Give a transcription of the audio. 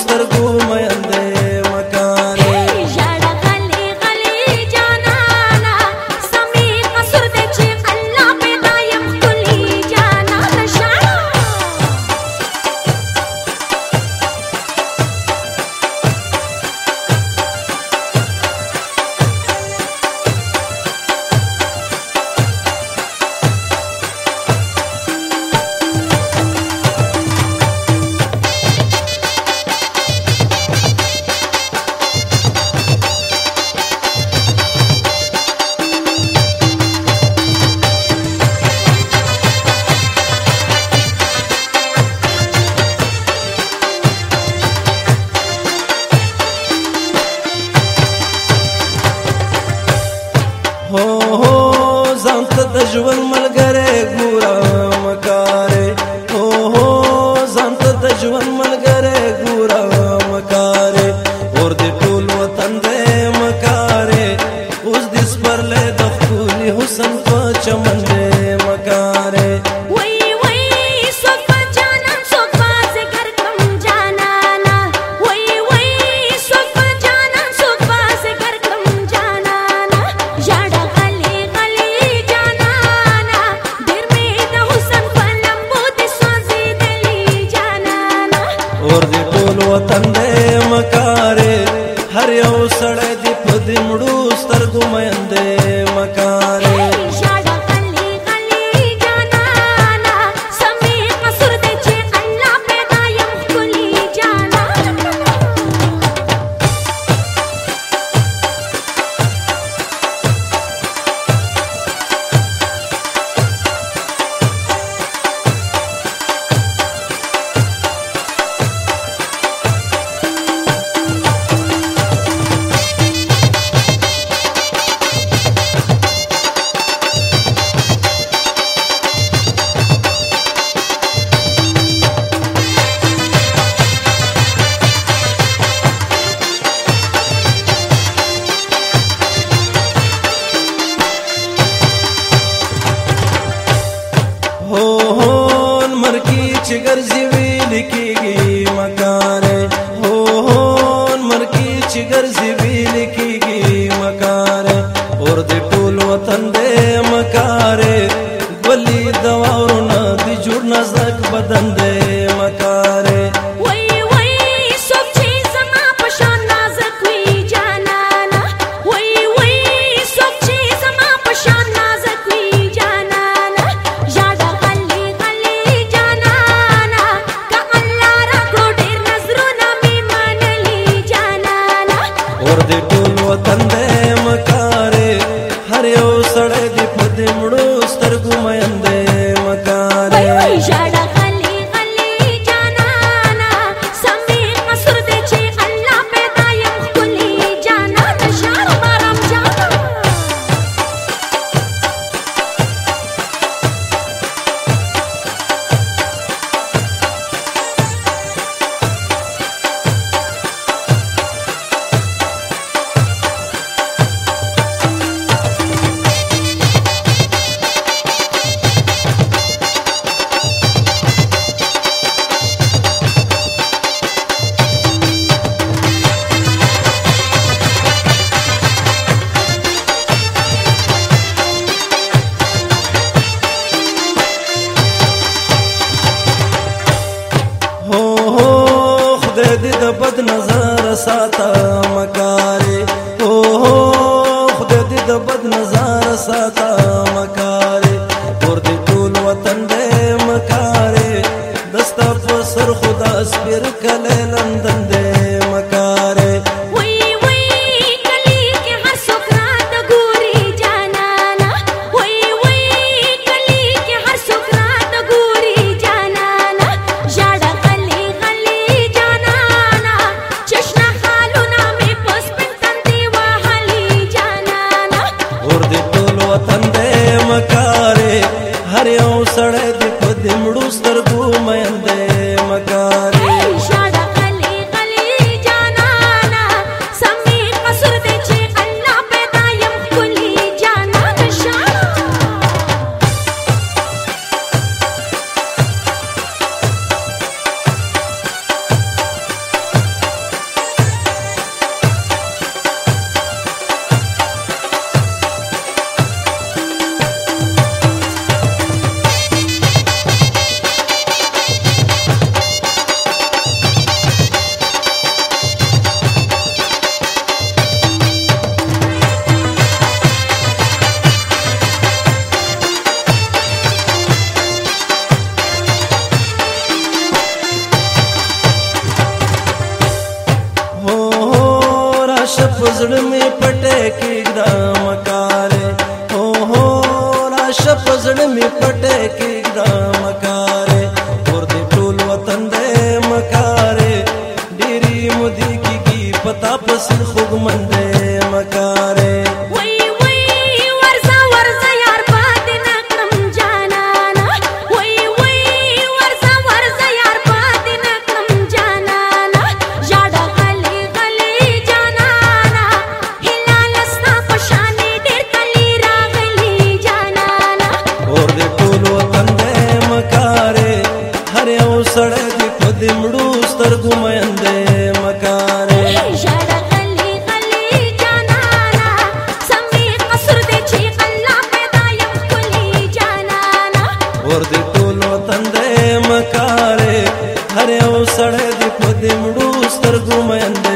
سترګو مې اندې ملګری ګورم کار اور دې ټول وطن دې مکارې هر یو سړی دې ویل کېږي مکان نظر ساته مکارې او خدای دې د بد نظر ساته مکارې ور دې ټول وطن دې مکارې دستا پر سر خدا سپر کله لندن دې کړه دې په دې مړو سترګو مینده مکار دې پټه کې ګرام کارې پر دې ټول وطن دې مکارې ډېری مودي کې پتا پس خوګمند اور دې ټولو تندې مکارې هر یو سړی دې په دې مړو سترګو مینده